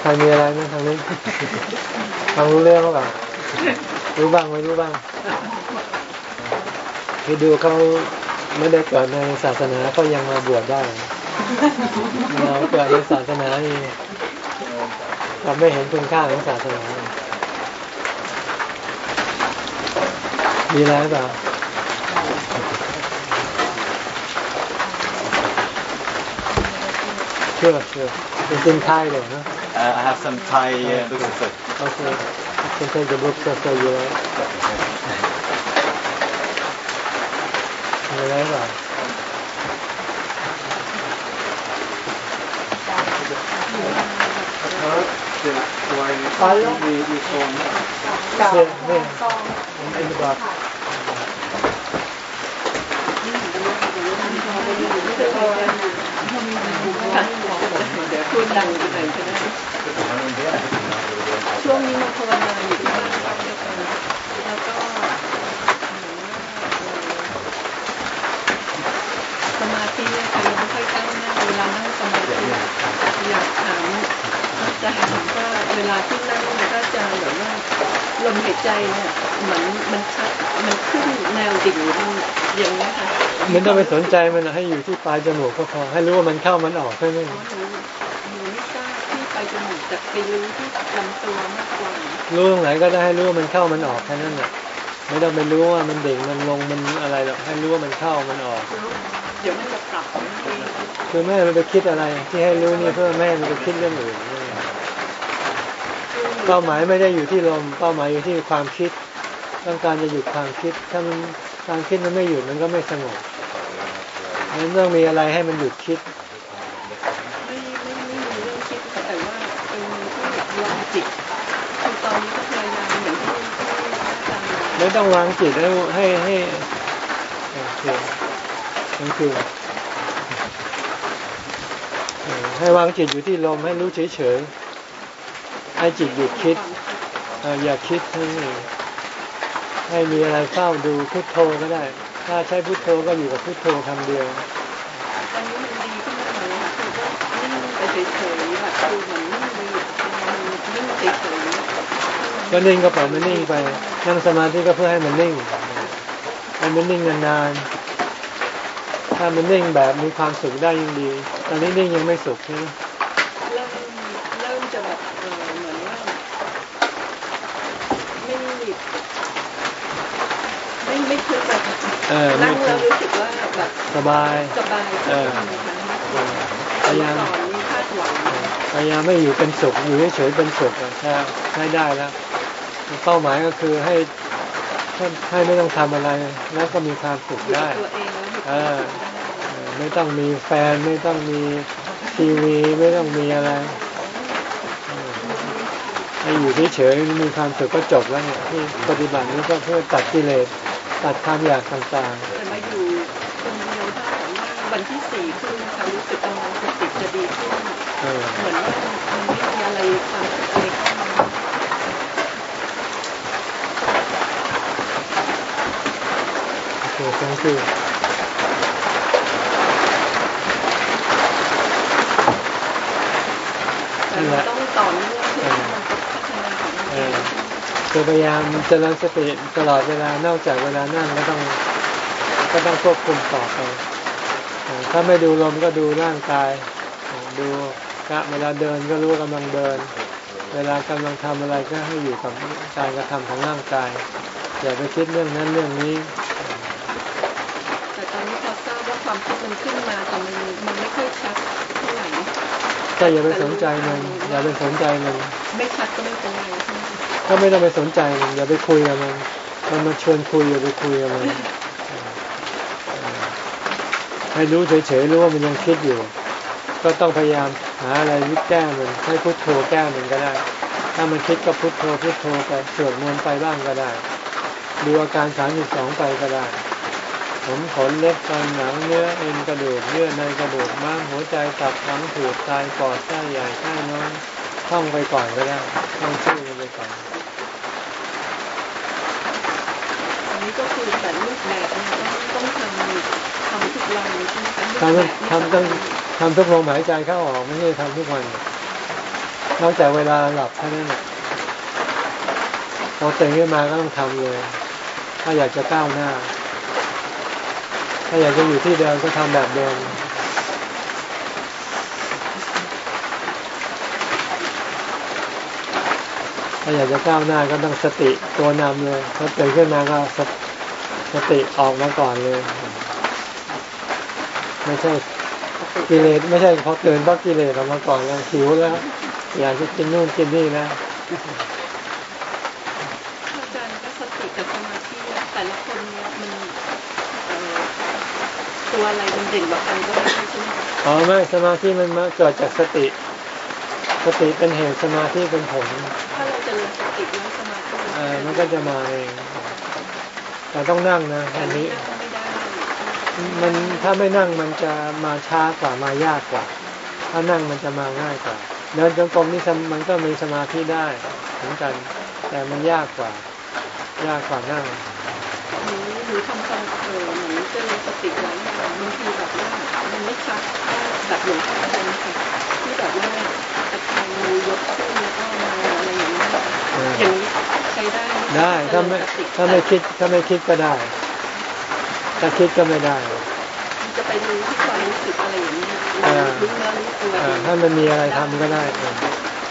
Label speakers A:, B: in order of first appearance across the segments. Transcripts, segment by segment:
A: ใครมีอะไรไหมทางนี้ฟังรู้เรื่องหรือเปล่ารู้บ้างไม่รู้บ้างคือดูเขาไม่ได้เกิดในศาสนาก็ยังมาบวชได้เราเกิดในศาสนานี่เราไม่เห็นคุณค่าของศาสนามีอะไรเปล่าเชื่อเชื่อเป็นจริงไทยเลยนะ
B: I have some Thai uh, books also.
A: โอเคคุณเป็นจะบุกจะเยอะมีอ ชื่อเนี่ยผมเป็นแบบ
C: พูดดังไปไหนก็ได้ช่วงนี้มาภาวนาอยู่ที่บ้านก็เยอะไปแล้วก็สมาธิเนี่ยค่ะยังไม่ค่อยก้าวหน้าเวลานั่งสมาธิอยากถามอาจารย์ว่าเวลาที่นั่งมันก็จะแบบว่าลมหายใจเนี่ยเหมือนมันชัดมันขึ้นแนวดิ่งอย่างนี้ค่ะ
A: ไม่ต้องไปสนใจมันนะให้อยู่ที่ปลายจมูกก็พอให้รู้ว่ามันเข้ามันออกแค่นั้น
C: หนูหนูไม่ทราบที่ไป จมูกแต่ไปรู้ที่ลำตัวมากกว่า
A: รู้ตรงไหนก็ได้ให้รู้ว่ามันเข้ามันออกแค่นั้นแหละไม่ต้องไปรู้ว่ามันเด่งมันลงมันอะไรหรอกให้รู้ว่ามันเข้ามันออก
C: เดี๋ยวมันจะปรับไม่ดี
A: คือแม่มันไปคิดอะไร ที่ให้รู้นี่เพื่อแม่มันไปคิดเรื่องอื่นเป้าหมายไม่ได้อยู่ที่ลมเป้าหมายอยู่ที่ความคิด ต้องการจะหยุดความคิด ถ้ามันความคิดมันไม่หยุดมันก็ไม่สงบมันต้องมีอะไรให้มันหยุดคิด
C: ไม่ไม่ไม่มีเรื่องคิดค่ะแต่ว่าเป็นที่วาง จิตคือตอนนี้ก็พยายามเหมือนที่ที่อาจารย์
A: ไม่ต้องวางจิตให้ให้ให้โอเคนั่นคือเออให้วางจิตอยู่ที่ลมให้รู้เฉยๆให้จิตหยุดคิดเอ่ออย่าคิดให้ให้มีอะไรเฝ้าดูพุทโธก็ได้ ถ้าใช้พุทโธก็อยู่กับพุทโธคำเดียว
C: ตอนนี้มันดีขึ้นมาหน่อยค่ะคือก็นิ่งไปเฉยๆแบบคือเหมือนนิ่งเลยมันนิ่งเฉยๆ
A: ก็นิ่งก็ปล่อยมันนิ่งไป นั่งสมาธิก็เพื่อให้มันนิ่งให้มันนิ่งนานๆ ถ้ามันนิ่งแบบมีความสุขได้ยิ่งดี ตอนนี้นิ่งยังไม่สุขใช่ไหม
C: เริ่มเริ่มจะแบบเออเหมือนว่าไม่ไม่ไม่คือแบบ
A: เออ
C: นั่
A: นี่
C: งแล้วรู้สึกว่าแบบ
A: สบาย
C: สบาย
A: เออพยายาม พยายามไม่อยู่เป็นสุขอยู่เฉยๆเป็นสุขอะแค่ใช้ได้แล้วเป้าหมายก็คือให้ให้ให้ไม่ต้องทำอะไร แล้วก็มีความสุข
C: อยู่
A: ได้
C: กับตัวเองแล้วมีค
A: เอ
C: วาม
A: อ
C: สุขได้
A: เออไม่ต้องมีแฟนไม่ต้องมีทีวีไม่ต้องมีอะไรเออให้อยู่เฉยๆมีความสุขก็จบแล้วเนี่ยที่ปฏิบัตินี้ก็เพื่อตัดกิเลสตัดความอยากต่าง
C: แต่มาอยู่คนเดียวถ้าสามารถวันที่สี่ขึ้นค่ะรู้สึกว่าสติจะดีขึ้น
A: ๆ เออ
C: เหมือนว่ามันไม่มีอะไรความคิดอะไรเข้ามา
A: โอเค thank you
C: แต่มันต้องต่อเนื่องเพื่อให้มันพัฒนาของมัน
A: เอ
C: เอ
A: องคือพยายามเจริญสติตลอดเวลานอกจากเวลานั่งก็ต้องก็ต้องควบคุมต่อไปเออถ้าไม่ดูลมก็ดูร่างกายเออดู กะเวลาเดินก็รู้ว่ากำลังเดิน เวลากำลังทำอะไรก็ให้อยู่กับการกระทำของร่างกาย อย่าไปคิดเรื่องนั้นเรื่องนี้
C: แต่ตอนนี้พอทราบว่าความคิดมันขึ้นมาแต่มันมันไม่ค่อยชัดเท่าไหร่
A: ก็อย่าไปสนใจมันอย่าไปสนใจมัน
C: ไม่ชัดก็ไม่เป็นไรใช่ไหม
A: ก็ไม่ต้องไปสนใจมันอย่าไปคุยกับมันมันมาชวนคุยอย่าไปคุยกับมันให้รู้เฉยๆรู้ว่ามันยังคิดอยู่ ก็ต้องพยายามหาอะไรวิแก้มันให้พุทโธแก้มันก็ได้ ถ้ามันคิดก็พุทโธพุทโธไปสวดมนต์ไปบ้างก็ได้ ดูอาการสามสิบสองไปก็ได้ ผมขนเล็บฟันหนังเนื้อเอ็นกระดูกเยื่อในกระดูกม้ามหัวใจตับทั้งผืดไตปอดไส้ใหญ่ไส้น้อยท่องไปก่อนก็ได้ท่องชื่อมันไปก่อน
C: อันนี้ก็คือแต่รูปแบบเนี่ยต้องต้องทำทำทุกวันใช่ไหมคะ
A: ทำทำต้อง ทำทุกลมหายใจเข้าออกไม่ใช่ทำทุกวันนอกจากเวลาหลับเท่านั้นพอตื่นขึ้นมาก็ต้องทำเลย ถ้าอยากจะก้าวหน้า ถ้าอยากจะอยู่ที่เดิมก็ทำแบบเดิมถ้าอยากจะก้าวหน้าก็ต้องสติตัวนำเลยพอตื่นขึ้นมาก็สติออกมาก่อนเลย ไม่ใช่ กิเลสไม่ใช่พอตื่นเพราะกิเลสออกมาก่อนแล้วหิวแล้ว อยากจะกินนู่นกินนี่นะ
C: อาจารย์ก็สติกับสมาธิอะแต่ละคนเนี่ยมันเอ่อตัวอะไรมันเด่นกว่ากันก็ไม่ใช่ใช่ไหมคะ
A: อ๋อไม่สมาธิมันมาเกิดจากสติ สติเป็นเหตุสมาธิเป็นผล
C: ถ้าเราเจริญสติแล้วสมาธิ
A: เออมันก็จะมาเองแต่ต้องนั่งนะ
C: แต่
A: อัน
C: ไม่
A: นี้
C: ได้ไม่ได้
A: มันถ้าไม่นั่งมันจะมาช้ากว่ามายากกว่า ถ้านั่งมันจะมาง่ายกว่า เดินจงกรมนี่สมมันก็มีสมาธิได้เหมือนกัน แต่มันยากกว่า ยากกว่านั่ง
C: หนูหนูทำฟังเออหนูเจริญสติไว้อะบางทีแบบว่ามันไม่ชัดแบบหลวงพ่อเป็นค่ะที่แบบว่าตะแคงมือยกขึ้นแล้วก็มาอะไรอย่างเงี้ย
A: เออ
C: อย่างนี้ใช้ได้หม
A: ได้ถ้าไม่
C: เจริญสติ
A: ถ้าไม่คิดถ้าไม่คิดก็ได้ ถ้าคิดก็ไม่ได้
C: มันจะไปรู้ที่ความรู้สึกอะไรอย่างเงี้ย
A: เออ
C: รู้เนื้อรู้ตัว
A: เออถ้ามันมีอะไรทำก็ได้เออ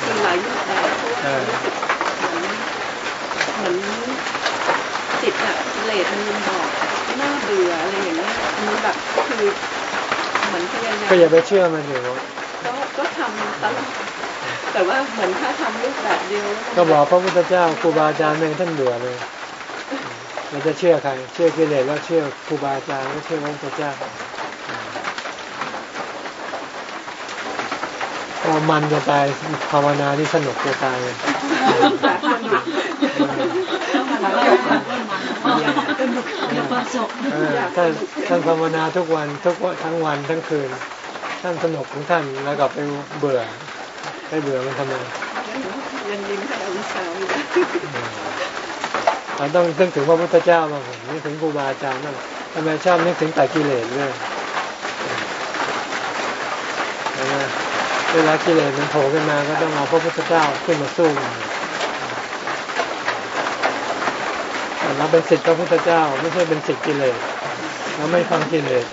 C: มีหลายรูปแบบเพราะว่า
A: เออ
C: รู้สึกเหมือนเหมือนจิตอะกิเลสมันบอกน่าเบื่ออะไรอย่างเงี้ยมันแบบคือเหมือนพยายาม
A: ก็อย่าไปเชื่อมันอยู่
C: ก็ก็ทำตลอดแต่ว่าเหมือนถ้าทำรูปแบบเดียวแล้วมัน
A: ก็บอกพระพุทธเจ้าครูบาอาจารย์เองท่านเบื่อเลย เราจะเชื่อใคร เชื่อกิเลสแล้วเชื่อครูบาอาจารย์ไม่เชื่อพระพุทธเจ้าพอมันจะตายภาวนาที่สนุกจะตายเลย
C: แบบคนอยู่
D: มีควา
A: ท่านท่านภาวนาทุกวันทุกวันทั้งวันทั้งคืน ท่านสนุกของท่านแล้วก็ไปเบื่อไปเบื่อมันทำไม
C: ยังยิ้ ต้อวิชชาอยู่นะ
A: เราต้องนึกถึงพระพุทธเจ้าบ้างนึกถึงครูบาอาจารย์บ้างทำไมชอบนึกถึงแต่กิเลสเนไหมเวลากิเลสมันโผล่ขึ้นมาก็ต้องเอาพระพุทธเจ้าขึ้นมาสู้เราเป็นศิษย์พระพุทธเจ้า ไม่ใช่เป็นศิษย์กิเลสเราไม่ฟังกิเลส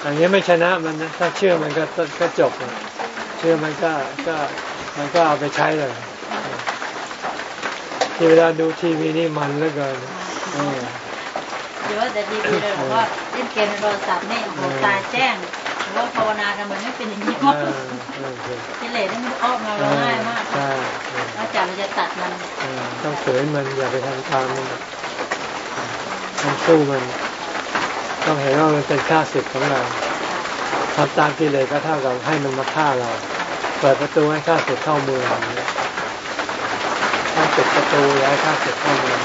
A: อย่างนี้ไม่ชนะมันนะถ้าเชื่อมันก็ก็จบเชื่อมันก็ก็ มันก็เอาไปใช้เลยที่เวลาดูทีวีนี่มันเหลือเกินเออ
D: เดี๋ยวแต่ดีวีเลยบอกว่าเล่นเกมในโทรศัพท์นี่โอ้โหตาแจ้งหรือว่าภาวนาทำไมไม่เป็นอย่างนี้
A: เอ
D: วะ
A: อเออเออ
D: กิเลสนี่มันครอบเราเราง่ายมาก
A: ใช่เออน
D: อกจากเราจะตัดมัน
A: เออต้องฝืนมันอย่าไปทำตามมันต้องสู้มัน ต้องเห็นว่ามันเป็นค่าศึกของเราทำตามกิเลสก็เท่ากับให้มันมาฆ่าเรา เปิดประตูให้ข้าศึกเข้าเมืองอย่างนี้ถ้าปิดประตูแล้วให้ข้าศึกเข้าเมือง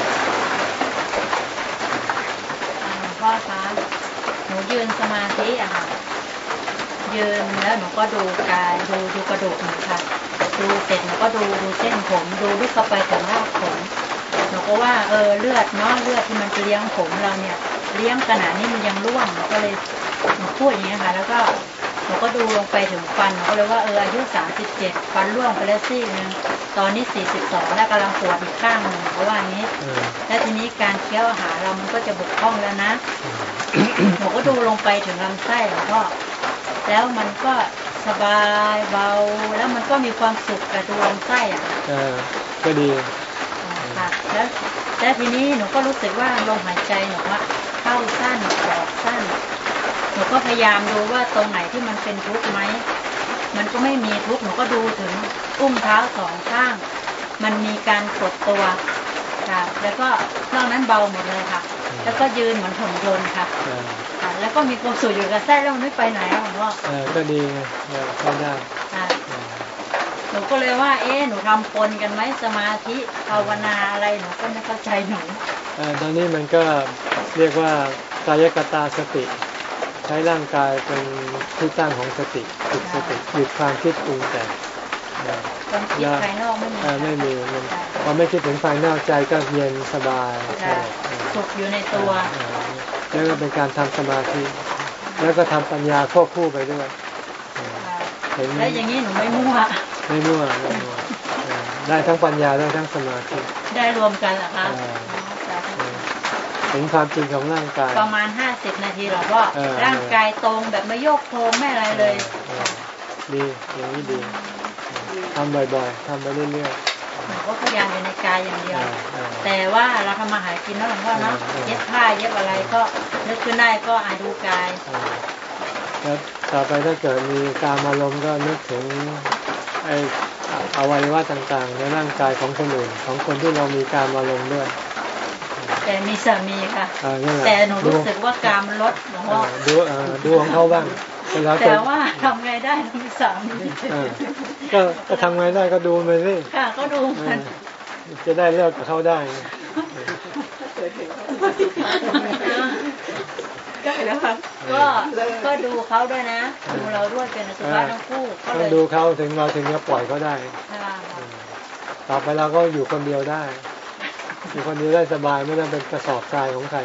D: พ่อคะหนูยืนสมาธิอะค่ะยืนแล้วหนูก็ดูกายดูดูกระดูกหนูค่ะ ดูเสร็จหนูก็ดูดูเส้นผมดูลึกเข้าไปถึงรากผมหนูก็ว่าเออเลือดเนาะเลือดที่มันเลี้ยงผมเราเนี่ย เลี้ยงขนาดนี้มันยังร่วงก็เลยหนูพูดอย่างนี้ยค่ะ แล้วก็ หนูก็ดูลงไปถึงฟันหนูก็เลยว่าเอออายุสามสิบเจ็ดฟันร่วงไปแล้วซี่หนึงตอนนี้สี่สิบสองแล้วกำลังปวดอีกข้างหนึ่งเพราะว่าอย่างนี้
A: เออ
D: และทีนี้การเคี้ยวอาหารเรามันก็จะบกพร่องแล้วนะหนูก็ดูลงไปถึงลำไส้หลวงพ่อแล้วมันก็สบายเบา แล้วมันก็มีความสุขกับดูลำไส้อะ
A: เออก็ดี
D: ค่ะแล้วแล้วทีนี้หนูก็รู้สึกว่าลมหายใจหนูว่าเข้าสั้นออกสั้นห นูก็พยายามดูว่าตรงไหนที่มันเป็นทุกข์ไหม มันก็ไม่มีทุกข์หนูก็ดูถึงอุ้งเท้าสองข้าง มันมีการกดตัวค่ะ แล้วก็นอกนั้นเบาหมดเลยค่ะ แล้วก็ยืนเหมือนหุ่นยนต์ค่ะ
A: เออ
D: ค่ะแล้วก็มีความสุขอยู่กับแท้แล้วมันไม่ไปไหนอะหลวงพ่อ
A: เออก็ดีไงเออก็ได้
D: ค่ะ
A: เออ
D: หนูก็เลยว่า เอ๊ะหนูทำปนกันไหมสมาธิภาวนาอะไรหนูก็ไม่เข้าใจหนู
A: เออตอนนี้มันก็เรียกว่ากายกตาสติ ใช้ร่างกายเป็นที่ตั้งของสติฝึกสติหยุดความคิดปรุงแต่งเออ
D: ความคิดภายนอกไม่มี
A: เออไม่มีมัน
D: ค่ะ
A: พอไม่คิดถึงภายนอกใจก็เย็นสบาย
D: ค่ะ
A: เออ
D: สุขอยู่ในตัว
A: เออแล้วก็เป็นการทำสมาธิ
D: ค
A: แล้วก็ทำปัญญาควบคู่ไปด้วย
D: ค่ะ
A: เห็น
D: แล้วอย่างนี้หนูไม่มั่ว
A: ไม่มั่วไม่มั่วเออได้ทั้งปัญญาได้ทั้งสมาธิ
D: ได้รวมกันเหรอคะ
A: ห็นความจริงของร่างกาย
D: ประมาณห้าสิบนาทีหรอพ่อ
A: เออ
D: ร่างกายตรงแบบไม่โยกโครงไม่อะไรเลย
A: เออดีอย่างนี้ดีทำบ่อยๆทำไปเรื่อย
D: หนูก็พยายามอยู่ในกายอย่าง
A: ๆ
D: เดียว
A: เออเออ
D: แต่ว่าเราทำมาหากินแล้วหลวงพ่อเนาะ
A: เออเออ
D: เย็บผ้าเย็บอะไรก็นึกขึ้นได้ก็อ่านดูกาย
A: เออแล้วต่อไปถ้าเกิดมีการอารมณ์ก็นึกถึงไออวัยวะต่างๆ ในร่างกายของคนอื่นของคนที่เรามีการอารมณ์ด้วย
D: แต่มีสามีค่ะ
A: เออนั่นแหละ
D: แต่หนูรู้
A: ดู
D: สึกว่าการมันลดหลวง
A: เอ
D: พ่อ
A: อดูเออดูของเขาบ้างเวลาเกิ
D: แต่
A: ด
D: ว่าทำไงได้หนูมีสามี
A: เออก็ก็ทำไงได้ก็ดูไปสิ
D: ค่ะก็ดู
A: เอ
D: มัน
A: อจะได้เลิกกับเขาได้
C: ได้แล้วค่ะ
D: ก็ก็ดูเขาด้วยนะดูเราด้วยเป็นอสุภะทั้งคู่ก็
A: ต้
D: เล
A: อง
D: ย
A: ดูเขาถึงเราถึงจะปล่อยเขาได้
D: ค่ะ
A: เออต่อไปเราก็อยู่คนเดียวได้ อยู่คนเดียวได้สบายไม่ต้องเป็นกระสอบทรายของใคร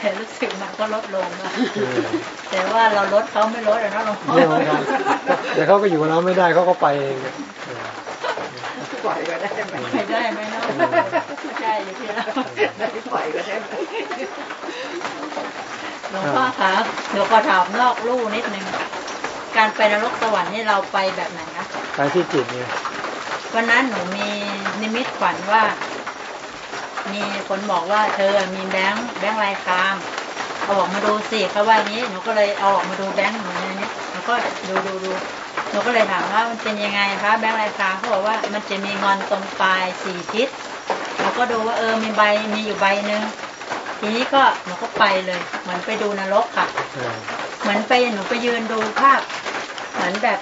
D: แต่รู้สึกมันก็ลดลงนะ
A: เออ
D: แต่ว่าเราลดเขาไม่ลดอะเนาะหลวงพ่อ
A: เรื่องของเขาแต่เขาก็อยู่กับเราไม่ได้เขาก็ไปเองเออ
C: ปล่อยก็ได้ไหม
D: ไม่ได้ไหมเนาะใช่อยู่ที่เรา
C: ได้ปล่อยก็ได้ไหม
D: หลวงพ่อคะเดี๋ยวขอถามนอกลู่นิดนึงการไปนรกสวรรค์นี่เราไปแบบไหนคะ
A: ไปที่จิตเนี่ย
D: วันนั้นหนูมีนิมิตฝันว่า มีคนบอกว่าเธอมีแบงค์แบงค์ลายครามเอาออกมาดูสิเขาว่าอย่างนี้หนูก็เลยเอาออกมาดูแบงค์หนูในนี้หนูก็ดูดูดูหนูก็เลยถามว่ามันเป็นยังไงคะแบงค์ลายครามเขาบอกว่ามันจะมีงอนตรงปลายสี่ทิศเราก็ดูว่าเออมีใบมีอยู่ใบหนึ่งทีนี้ก็หนูก็ไปเลยเหมือนไปดูนรกค่ะ
A: เออ
D: เหมือนไปหนูไปยืนดูภาพ เหมือนแบบ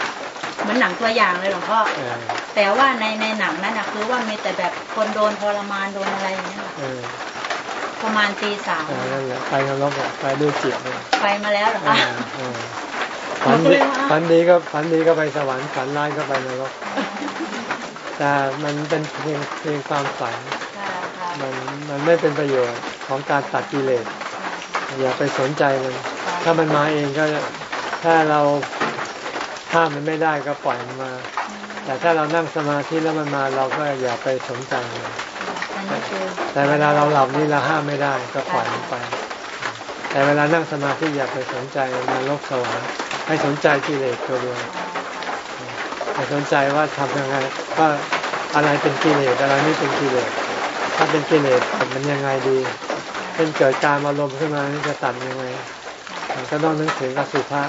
D: เหมือนหนังตัวอย่างเลยหลวงพ่อ
A: เออ
D: แต่ว่าในในหนังนั้นนะคือว่ามีแต่แบบคนโดนทรมานโดนอะไรอย่างเงี้ยค่ะ
A: เออ
D: ประมาณตีสาม
A: เออนั่นแหละไปนรกอะไปด้วยจิตเนี่ย
D: ไปมาแล้วเหรอ
A: เอ
D: คะ
A: อเออฝัน
D: หนูก็
A: ดี
D: เลยว่า
A: ฝันดีก็ฝันดีก็ไปสวรรค์ฝันร้ายก็ไปนรกแต่มันเป็นเพียงเพียงความฝัน
D: ค่ะค่ะ
A: มันมันไม่เป็นประโยชน์ของการตัดกิเลสอย่าไปสนใจมัน ถ้ามันมาเองก็ถ้าเรา ห้ามมันไม่ได้ก็ปล่อยมันมา แต่ถ้าเรานั่งสมาธิแล้วมันมาเราก็อย่าไปสนใจมัน
D: อันนี้คือ
A: แต่เวลาเราหลับนี่เราห้ามไม่ได้ก็ปล่อยมันไป แต่เวลานั่งสมาธิอย่าไปสนใจนรกสวรรค์ให้สนใจกิเลสตัวเดียวให้สนใจว่าทำยังไงว่าอะไรเป็นกิเลสอะไรไม่เป็นกิเลสถ้าเป็นกิเลสตัดมันยังไงดีเป็นเกิดการอารมณ์ขึ้นมานี่จะตัดยังไงมันก็ต้องนึกถึงอสุภะ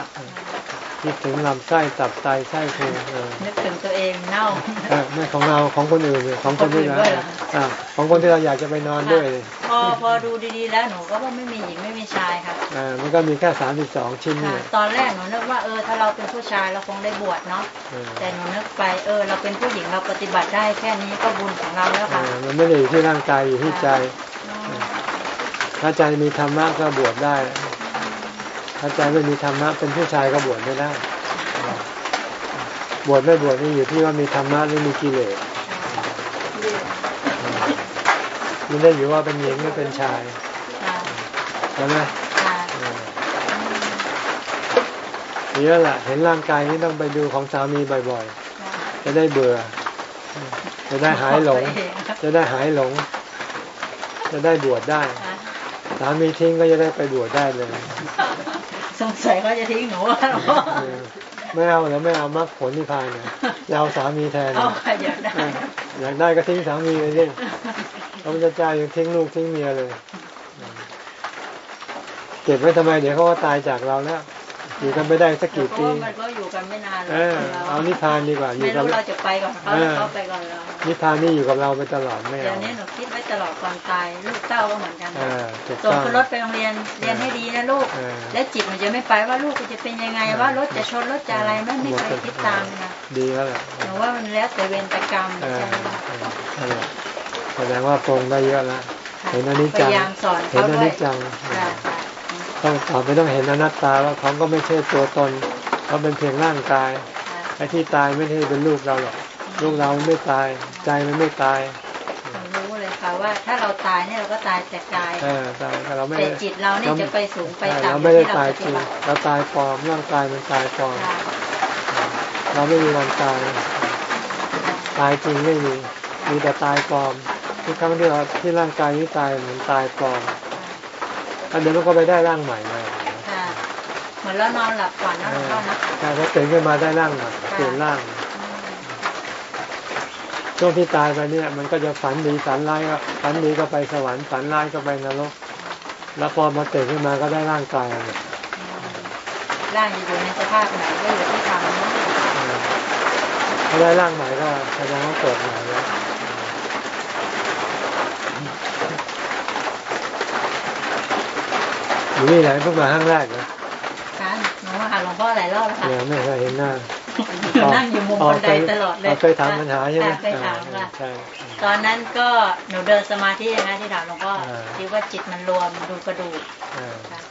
A: คิดถึงลำไส้ตับไตไส้พุงเออ
D: นึกถึงตัวเองเน่า
A: เออไม่ของเราของคนอื่นเนี่ยของคนที่เรา
D: คนอื่นด้วยเหรอ
A: อ่าของคนที่เราอยากจะไปนอนด้วย
D: พอพอดูดีๆแล้วหนูก็ว่าไม่มีหญิงไม่มีชายค่ะ
A: อ่ามันก็มีแค่สามสิบสองชิ้น
D: ค่ะ
A: นี่
D: ตอนแรกหนูนึกว่าเออถ้าเราเป็นผู้ชายเราคงได้บวชเนาะ
A: เออ
D: แต่หนูนึกไปเออเราเป็นผู้หญิงเราปฏิบัติได้แค่นี้ก็บุญของเราแล้ว
A: เอ
D: ค่ะ
A: อมันไม่ได้อยู่ที่ร่างกายอยู่ที่ใจ ถ้าใจมีธรรมะก็บวชได้ ถ้าใจไม่มีธรรมะเป็นผู้ชายก็บวชไม่ได้บวชไม่บวชนี่อยู่ที่ว่ามีธรรมะหรือมีกิเลสมันได้อยู่ว่าเป็นหญิงหรือเป็นชายใช่ไหม
D: ค่ะ
A: เออดีแล้วล่ะเห็นร่างกายนี่ต้องไปดูของสามีบ่อยๆ จะได้เบื่อ จะได้หายหลง จะได้หายหลง จะได้บวชได้ สามีทิ้งก็จะได้ไปบวชได้เลย
D: สงสัยเขาจะทิ้งหนูว่าหลวงพ่อ
A: เออไม่เอาแล้วไม่เอามรรคผลนิพพานเนี่ยจะเอาสามีแทน
D: เอา
A: เนี่ย
D: ค่ะอยากได้
A: เอออยากได้ก็ทิ้งสามีเลยดิพระพุทธเจ้ายังทิ้งลูกทิ้งเมียเลย เก็บไว้ทำไมเดี๋ยวเขาก็ตายจากเราแล้ว อยู่กันไม่ได้สัก
D: เพ
A: กี่
D: ราะ
A: ปี
D: ว่ามันก็อยู่กันไม่นานหรอก
A: เออ
D: เรา
A: เอานิพพานดีกว่าอยู่
D: ไม่
A: กับ
D: รู้เราจะไปก่อนเขาหรือเขาไปก่อนเรา
A: นิพพานนี่อยู่กับเราไปตลอดไม่
D: เดี๋ย
A: เอา
D: วนี้หนูคิดไว้ตลอดก่อนตายลูกเต้าก็เหมือนกัน
A: เออถูก
D: ส่ง
A: ต้อง
D: ขึ้นรถไปโรงเรียนเรียนให้ดีนะลูก
A: เออ
D: และจิตมันจะไม่ไปว่าลูกจะเป็นยังไงว่ารถจะชนรถจะอะไรไม่ไม่เคยคิดตามเลยนะ
A: ดีแล้วแหละ
D: หนูว่ามันแล้วแต่เวรแต่กรรม
A: เออ
D: ใช่ไหมคะ
A: เออนั่นแหละแสดงว่าปรงได้เยอะแล้วเห็นอนิจ
D: พ
A: จัง
D: ยายามสอน
A: เห็น
D: เขา
A: อ
D: ด้ว
A: นิ
D: ย
A: จจัง
D: ค่ะค่ะ
A: ต้องต่อไปต้องเห็นอนัตตาว่าเขาก็ไม่ใช่ตัวตน เขาเป็นเพียงร่างกาย
D: ค่ะ
A: ไอ้ที่ตายไม่ใช่เป็นลูกเราหรอกลูกเราไม่ตาย ใจมันไม่ตาย
D: หนูรู้เลยค่ะว่าถ้าเราตายเนี่ยเราก็ตายแต่กาย
A: เออตายแต่เราไม่
D: แต่
A: ได้
D: จิตเราเนี่ยจะไปสูงไป
A: ใช่
D: ต่ำ
A: เราไม่ได้
D: ที่
A: ตาย
D: ป
A: จ
D: ฏิ
A: ริง
D: บัติ
A: เราตายปลอมร่างกายมันตายปลอม
D: ค่ะ
A: เราไม่มีวันตายตายจริงไม่มีมีแต่ตายปลอมทุกครั้งที่เราที่ร่างกายนี้ตายเหมือนตายปลอม แล้วเดี๋ยวมันก็ไปได้ร่างใหม่มา
D: ค่ะเหมือนเรานอนหลับฝันนะหลวงพ่อนะ
A: ใช่พอตื่นขึ้นมาได้ร่างใหม่เปลี่ยนร่างช่วงที่ตายไปเนี่ย มันก็จะฝันดีฝันร้ายก็ฝันดีก็ไปสวรรค์ฝันร้ายก็ไปนรก แล้วพอมาตื่นขึ้นมาก็ได้ร่างกายเนี่ย
D: ร่างอยู่ในสภาพไหนก็อยู่ที่ทำนั้น
A: ถ้าได้ร่างใหม่ก็แสดงว่าเกิดใหม่แล้ว อยู่นี่ไหนเพิ่งมาครั้งแรกนะ
D: ค่ะหนูมาหาหลวงพ่อหลายรอบแล้วค่ะ
A: เนี่ยไม่เคยเห็นหน้า
D: นั่งอยู่มุมบันไดตลอดเลย
A: เคยถามปัญหาใช่ไหม
D: ค่ะเคยถามค่ะ
A: ใช่
D: ตอนนั้นก็หนูเดินสมาธินะคะที่ถามหลวงพ่อ
A: อ่า
D: คิดว่าจิตมันรวมดูกระดูก
A: อ่า
D: ค่ะ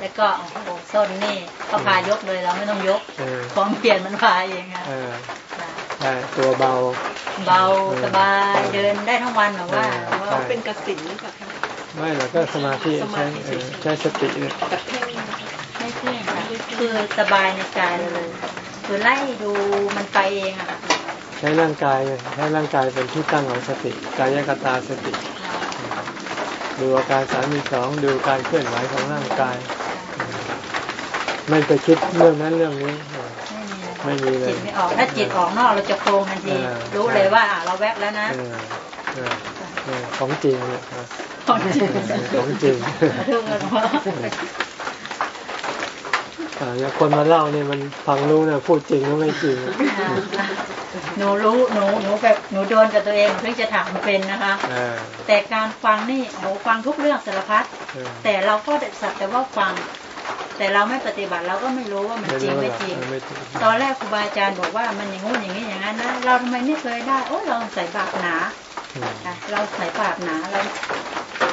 D: แล้วก็โอ้โหส้นนี่ก็พายกเลยเราไม่ต้องยก
A: เออ
D: ความเปลี่ยนมันพาเองค่ะ
A: เออ
D: ค่ะ
A: ใช่ตัวเบา
D: เบาสบายเดินได้ทั้งวันหรือว่า
A: เออ
D: ว่า
C: เขาเป็นกสินหรือเปล่าคะ
A: ไม่หรอกก็สมาธิใช้เออใช้สติเนี่ย
C: กับเพ่งนะคะ
D: ไม่เที่ยงค่ะคือสบายในกายเลยคือไล่ดูมันไปเองอะค่ะ
A: ใช้ร่างกายใช้ร่างกายเป็นที่ตั้งของสติกายกตาสติ ดูอาการสามมีสองดูการเคลื่อนไหวของร่างกายไม่ไปคิดเรื่องนั้นเรื่องนี้ไม่มีเลย
D: จิตไม่ออกถ้าจิตออกนอกเราจะโครงทันที
A: เออ
D: รู้เลยว่าอะเราแวบแล้วนะ
A: เออเออเออของจริงเนี่ยนะ
D: ของจริง
A: ของจริง
D: ขอโทษนะว่า
A: อ่าอย่างคนมาเล่าเนี่ยมันฟังรู้นะพูดจริงหรือไม่จริง
D: หนูรู้หนูหนูแบบหนูโดนกับตัวเองเพิ่งจะถามเป็นนะคะ
A: อ่า
D: แต่การฟังนี่หนูฟังทุกเรื่องสารพัด
A: เออ
D: แต่เราก็สักแต่ว่าฟัง แต่เราไม่ปฏิบัติเราก็ไม่รู้ว่ามันจริงไม่จริง
A: เออไม่จริง
D: ตอนแรกครูบาอาจารย์บอกว่ามันอย่างงู้นอย่างนี้อย่างนั้นนะเราทำไมไม่เคยได้โอ้เราใส่บาปหนา
A: อืม
D: อะเราใส่บาปหนาเรา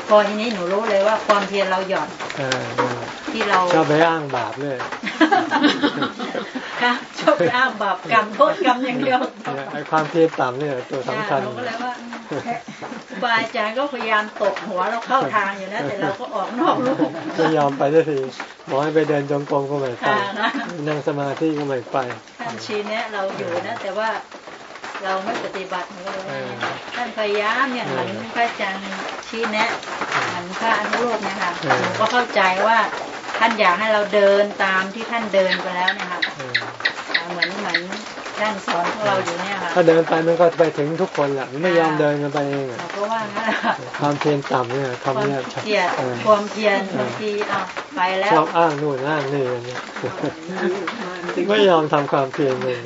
D: พอทีนี้หนูรู้เลยว่าความเพียรเราหย่อน
A: เออเออ
D: ที่เรา
A: ชอบไปอ้างบาปเลย
D: ค่ะชอบไปอ้างบาปกรรมโทษกรรมอย่างเดียว
A: เนี่ยไอ้ความเพียรต่ำเนี่ยตัวสำคัญ
D: หนูก็เลยว่าอืมครูบาอาจารย์ก็พยายามตกหัวเราเข้าทางอยู่นะแต่เราก็ออกนอกลูก
A: ไม่ยอมไปสักทีบอกให้ไปเดินจงกรมก็ไม่ไป
D: ค่ะนะ
A: นั่งสมาธิก็ไม่ไป
D: ท่านชี้แนะเราอยู่นะ แต่ว่าเราไม่ปฏิบัติหนูก็เลย
A: เออ
D: ท่านพยายามเนี่ยเหมือนพระอาจารย์ ชี้แนะเหมือนพระอนุโลกเนี่ยค่ะ
A: เออ
D: หนูก็เข้าใจว่าท่านอยากให้เราเดินตามที่ท่านเดินไปแล้วเนี่ยค่ะ
A: เออ
D: เหมือนเหมือนท่านสอนพวกเราอยู่เนี่ยค่ะ
A: ถ้าเดินไปมันก็ไปถึงทุกคนแหละมันไม่ยอมเดินกันไปเองอะ
D: เราก็ว่างั้นแหละค่ะ
A: ความเพียรต่ำเนี่ย
D: ความ
A: ทำเนี่ย
D: เกลียด
A: เออ
D: ความเพียรบางทีอ้าวไปแล้
A: ช
D: ว
A: อบอ้างนู่นอ้างนี่อะไรเนี่ยไม่ยอมทำความเพียรเลย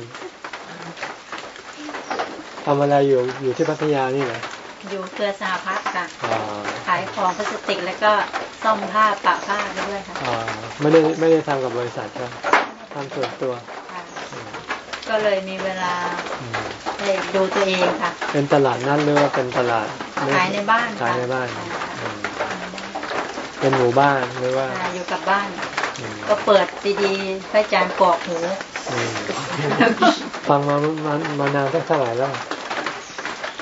A: ทำอะไรอยู่อยู่ที่พัทยานี่เหรอ
D: อยู่เครือสหพัฒน์ค่ะ
A: อ่า
D: ขายของพลาสติกแล้วก็ซ่อมผ้าปะผ้าไปด้วยค่ะ
A: อ่าไม่ได้ไม่ได้ทำกับบริษัทครับทำส่วนตัว
D: ค่ะก็เลยมีเวลา
A: อืม
D: ได้ดูตัวเองค่ะ
A: เป็นตลาดนัดหรือว่าเป็นตลาด
D: ขายในบ้าน
A: ขายในบ้าน
D: ค่ะ
A: อืมเป็นหมู่บ้านหรือว่า
D: ค่ะอยู่กับบ้าน
A: อืม
D: ก็เปิดซีดีพระอาจารย์กรอกหู
A: อืมฟังมามามานานสักเท่าไหร่แล้ว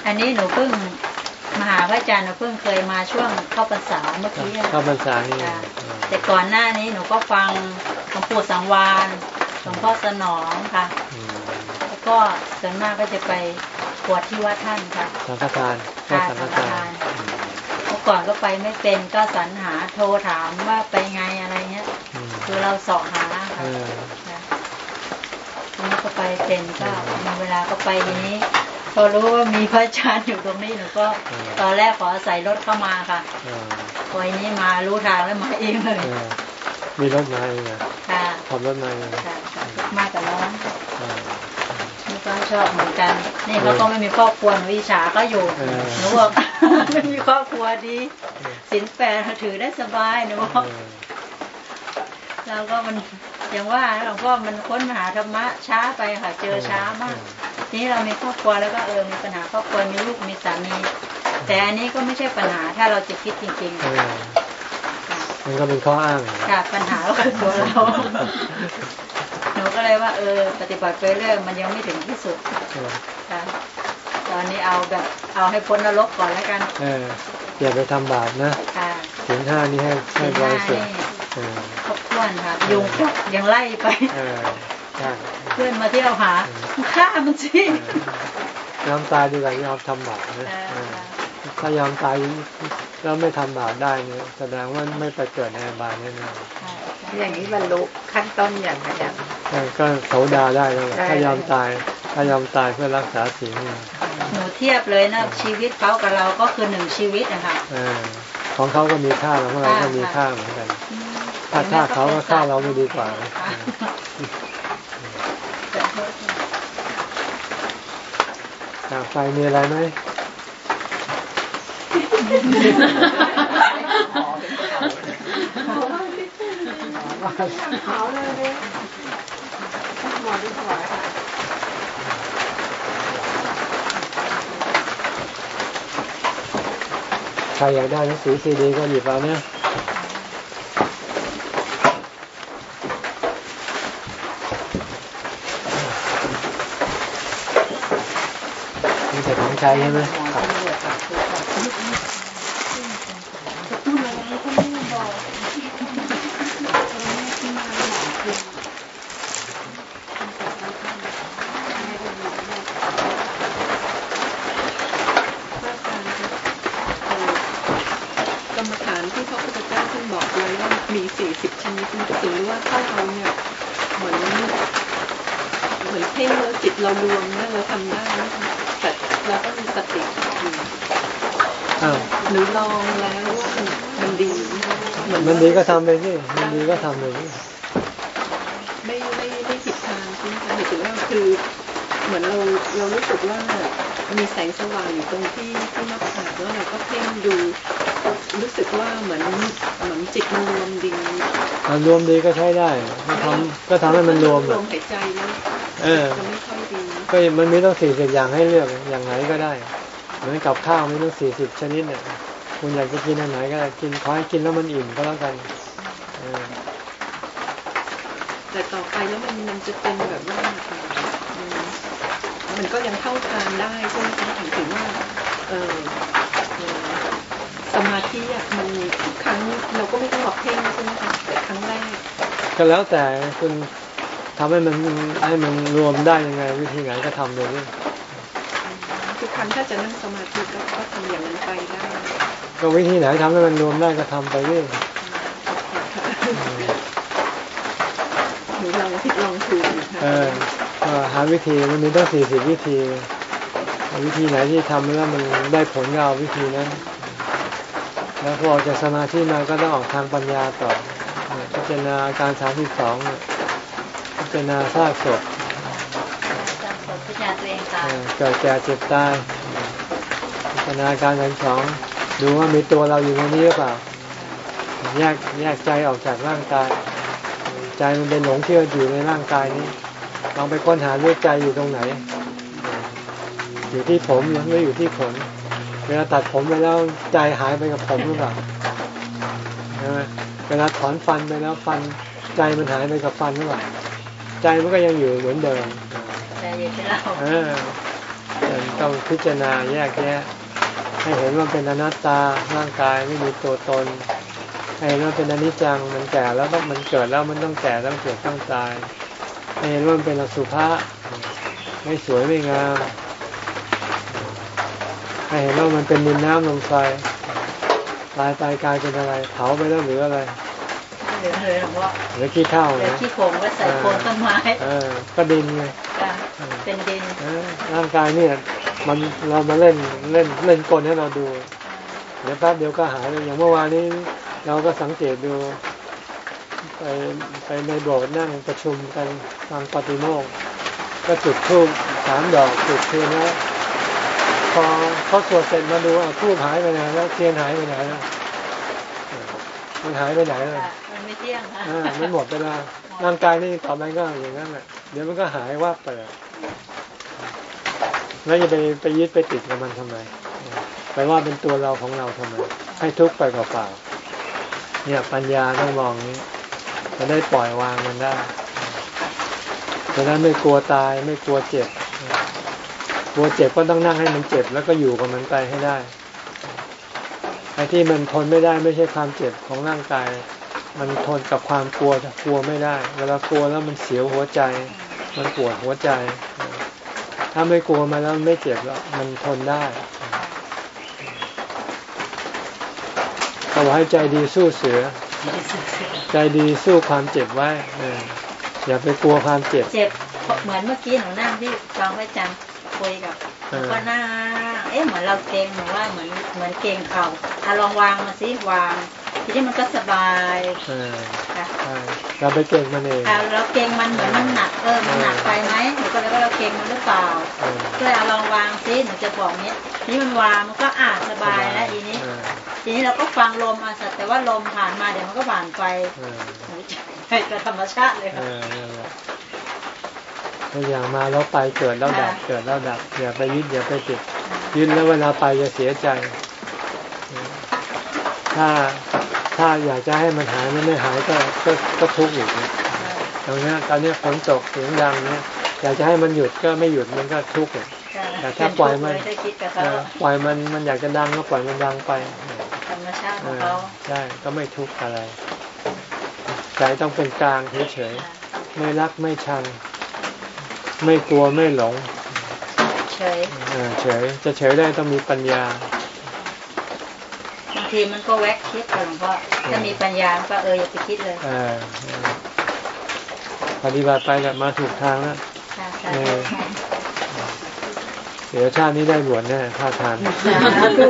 D: อันนี้หนูเพิ่ง มาหาพระอาจารย์หนูเพิ่งเคยมาช่วงเข้าพรรษาเมื่อกี้อะ
A: เข้าพรรษานี่
D: ค่ะ
A: อืม
D: แต่ก่อนหน้านี้หนูก็ฟังหลวงปู่สังวานหลวงพ่อสนองค่ะ
A: อืม
D: แล้วก็ส่วนมากก็จะไปปวดที่วัดท่านค่ะ
A: สังฆทานก็สังฆทาน
D: ค่ะเมื่อก่อนก็ไปไม่เป็นก็สรรหาโทรถามว่าไปไงอะไรเงี้ย
A: อืม
D: คือเราเสาะหาค่ะ
A: เออ
D: ค่ะทีนี้ก็ไปเป็นก็มีเวลาก็ไปทีนี้ พอรู้ว่ามีพระอาจารย์อยู่ตรงนี้หนูก็ตอนแรกขออาศัยรถเข้ามาค่ะ
A: เออ
D: พอทีนี้มารู้ทางแล้วมาเองเลย
A: เออมีรถมาเองเหรอ
D: ค่ะ
A: ขับรถมาเอง
D: ค่ะมากับน้อง
A: เออ
D: นี่ก็ชอบเหมือนกัน นี่เขาก็ไม่มีครอบครัวหนูอิจฉาก็อยู่
A: เออ
D: หนูบอกไม่มีครอบครัวดีสินแปดถือได้สบายหนูบอก
A: เออ
D: เราก็มันอย่างว่าหลวงพ่อมันค้นหาธรรมะช้าไปค่ะเจอช้ามาก ทีนี้เรามีครอบครัวแล้วก็เออมีปัญหาครอบครัวมีลูกมีสามีแต่อันนี้ก็ไม่ใช่ปัญหาถ้าเราจะคิดจริง
A: เอ
D: ๆ
A: อ
D: ค่ะ
A: มันก็เป็นข้ออ้าง
D: ค่ะปัญหาก็คือตัวเราหนูก็เลยว่าเออ ปฏิบัติไปเรื่อยมันยังไม่ถึงที่สุด
A: เออ
D: ค่ะพตอนนี้เอาแบบเอาให้พ้นนรกก่อนแล้วกัน
A: เอออย่าไปทำบาปนะ
D: ค่ะ
A: ศีลห้านี่ให้ให้บริสุทธิ์
D: ให้
A: เออ
D: ครบถ้วนค่ะยุงก็ยังไล่ไป
A: เออใช่
D: เพื่อนมาเที่ยวหาฆ่ามันสิ
A: ยอมตายดีกว่ายอมทำบาปนะ
D: เออ
A: เออถ้ายอมตายแล้วไม่ทำบาปได้เนี่ยแสดงว่าไม่ไปเกิดในอบายแน่นอน
D: ค่ะ
E: อย่างนี้บรรลุขั้นต้นอย่างไรอย่าง
A: เออก็โสดาได้แล้ว
E: ได้
A: ถ้ายอมตายถ้ายอมตายเพื่อรักษาศีลเนี่ย
D: หนูเทียบเลยนะชีวิตเขากับเราก็คือหนึ่งชีวิตนะคะ
A: เออของเขาก็มีค่าของเราก็มีค่าเหมือนกัน ถ้าฆ่าเขาก็ฆ่าเราไม่ดีกว่า นะ
D: ค่ะ
A: อ่าไฟมีอะไรไหมใครอยากได้หนังสือซีดีก็หยิบเอาเนี่ยมีแต่ของ ใช้ใช่ไหม
C: กรรมฐานที่พระพุทธเจ้าท่านบอกไว้ว่ามีสี่สิบชนิดนี่ถือว่าถ้าเราเนี่ยเหมือนเหมือนเพ่งแล้วจิตเรารวมนะเราทำได้นะคะแต่เราต้องมีสติอยู่
A: อ้าว
C: หรือลองแล้วว่ามันดีเหมือน
A: มันดี ก็ทำไปสิมันดีก็ทำไปสิ
C: ไม่ไม่ไม่ผิดทางใช่ไหมคะหมายถึงว่าคือเหมือนเราเรารู้สึกว่ามีแสงสว่างอยู่ตรงที่ที่หน้าผากแล้วเราก็เพ่งดูรู้สึกว่าเหมือนเหมือนจิตมันรวมดี
A: อ่ารวมดีก็ใช้ได้ก็ทำก็ทำให้มันรวม
C: รวมหายใจแล้ว
A: เออ
C: ไม่ค่อยดี
A: ก็มันมีต้องสี่สิบอย่างให้เลือกอย่างไหนก็ได้ เหมือนกับข้าวมีต้องสี่สิบชนิดเนี่ย คุณอยากจะกินอันไหนก็ได้กินขอให้กินแล้วมันอิ่มก็แล้วกันเออ
C: แต่ต่อไปแล้วมันมันจะเป็นแบบว่าเอ่อมันมันก็ยังเข้าทางได้ใช่ไหมคะถึงถึงว่าเออเอ่อสมาธิอะมันทุกครั้งเราก็ไม่ต้องบอกเพ่งใช่ไหมคะแต่ครั้งแรก
A: ก็แล้วแต่คุณทำให้มันให้มันรวมได้ยังไง วิธีไหนก็ทำเลยดิ
C: ทุกครั้งถ้าจะนั่งสมาธิก็ก็ทำอย่างนั้นไปได้
A: ก็วิธีไหนทำให้มันรวมได้ก็ทำไปดิ
C: หนูลองผิดลองถูกอยู่ค่ะ
A: เออก็หาวิธีมันมีต้องสี่สิบวิธี วิธีไหนที่ทำแล้วมันได้ผลก็เอาวิธีนั้น แล้วพอออกจากสมาธิมาก็ต้องออกทางปัญญาต่อเนี่ยพิจารณาอาการสามสิบสองเนี่ยพิจารณาซากศพ
D: จำศพพิจารณาตัว เองตา
A: เอ่
D: ย
A: อเกิดแก่เจ็บตายพิจารณาการทั้งสองดูว่ามีตัวเราอยู่ในนี้หรือเปล่า แยกแยกใจออกจากร่างกาย ใจมันเป็นหลงเชื่ออยู่ในร่างกายนี้ลองไปค้นหาด้วยใจอยู่ตรงไหน อยู่ที่ผมหรือไม่อยู่ที่ขนเวลาตัดผมไปแล้วใจหายไปกับผมหรือเปล่าใช่ไหมเวลาถอนฟันไปแล้วฟัน ใจมันหายไปกับฟันหรือเปล่าใจมันก็ยังอยู่เหมือนเดิม
D: ไปเล่า
A: เออต้องพิจารณาแยกแยะ ให้เห็นว่าเป็นอนัตตาร่างกายไม่มีตัวตน ให้เห็นว่าเป็นอนิจจังมันแก่แล้วต้องมันเกิดแล้วมันต้องแก่ต้องเกิดต้องตายให้เห็นว่าเป็นอสุภะไม่สวยไม่งามให้เห็นว่ามันเป็นดินน้ำลมไฟตายไปกลายเป็นอะไรเผาไปแล้วหลืออะไร
D: เหลือเลยหลวงพ่อ
A: เหลือขี้เท่า
D: เหลือขี้โคงไว้ใส่โคนต้นไม้
A: เออก็ดินไง
D: เป็นดิน
A: เออร่างกายเนี่ย มันเรามาเล่นเล่นเล่นกลให้เราดูเดี๋ยวแป๊บเดียวก็หายเลยอย่างเมื่อวานนี้ เราก็สังเกตดู ไปไปในโบสถ์นั่งประชุมกันฟังปฏิโมกข์ก็จุดธูปสามดอกจุดเทียนแล้วพอเขาสวดเสร็จมาดูอะธูปหายไปไหนแล้วเทียนหายไปไหนแล้วเออมันหายไปไหนแล้ว
D: ค่ะมันไม่เที่ยงค่ะ
A: อ่ามันหมดไปแล้ว ร่างกายนี่ต่อไปก็อย่างนั้นแหละเดี๋ยวมันก็หายว่าไปแล้วจะไปไปยึดไปติดกับมันทำไมไปว่าเป็นตัวเราของเราทำไมให้ทุกข์ไปเปล่าๆเนี่ยปัญญาต้องมองนี้จะได้ปล่อยวางมันได้จะได้ไม่กลัวตายไม่กลัวเจ็บกลัวเจ็บก็ต้องนั่งให้มันเจ็บแล้วก็อยู่กับมันไปให้ได้ไอ้ที่มันทนไม่ได้ไม่ใช่ความเจ็บของร่างกาย มันทนกับความกลัวกลัวไม่ได้ เวลากลัวแล้วมันเสียวหัวใจ มันปวดหัวใจ ถ้าไม่กลัวมาแล้วมันไม่เจ็บแล้วมันทนได้ก็บอกให้ใจดีสู้เสือ ใจดีสู้ความเจ็บไว้เอออย่าไปกลัวความเจ็บ
D: เจ็บเหมือนเมื่อกี้หนูนั่งที่ฟังพระอาจารย์คุยกับ
A: เออ
D: ก็นั่งเอ๊ะเหมือนเราเกรงหนูว่าเหมือนเหมือนเกรงเข่าอะลองวางมาสิวาง ทีนี้มันก็สบาย
A: เออ
D: ค่ะ
A: ใช่เราไปเก่งมันเอง
D: อะเราเกรงมันเหมือนมันหนักเออมันหนักไปไหมหนูก็เลยว่าเราเกรงมันหรือเปล่า
A: เออ
D: ก็เลยเอาลองวางซิหนูจะบอกเนี้ยนี่มันวางมันก็อ่าสบายแล้วทีนี้
A: เออ
D: ทีนี้เราก็ฟังลมอาสัตว์แต่ว่าลมผ่านมาเดี๋ยวมันก็ผ่านไป
A: เออ
D: หนูจะให้กับธรรมชาติเลย
A: เอ
D: ค่ะ
A: อนั่นแหละถ้าอย่างมาแล้วไปเกิดแล้วดับ
D: ค่ะ
A: เกิดแล้วดับอย่าไปยึดอย่าไปติดยึดแล้วเวลาไปจะเสียใจเออถ้า ถ้าอยากจะให้มันหายมันไม่หายก็ก็ก็ทุกข์อีกเนี่ยตรงเนี้ยตอนเนี้ยฝนตกเสียงดังเนี่ยอยากจะให้มันหยุดก็ไม่หยุดมันก็ทุกข์อีกแต่ถ้าปล่อยมัน
D: เได้คิดกับ
A: เอ
D: เขา
A: อปล่อยมันมันอยากจะดังก็ปล่อยมันดังไป
D: ธรรมชาติข
A: เอ
D: อง
A: อ
D: เขา
A: ใช่ก็ไม่ทุกข์อะไรใจต้องเป็นกลางเฉยๆไม่รักไม่ชัง ไม่กลัวไม่หลง
D: เฉย
A: เออเฉยจะเฉยได้ต้องมีปัญญา
D: บาง ทีมันก็แวกคิดค่ะหลวงพ่อถ้ามีปัญญาก็เอออย่าไปคิดเลย
A: เออเออปฏิบัติไปแหละมาถูกทางแล้ว
D: ค่ะสา
A: เอ
D: ธุ
A: อเดี๋ยวชาตินี้ได้บวชแน่ท่าทาง
D: สาธุ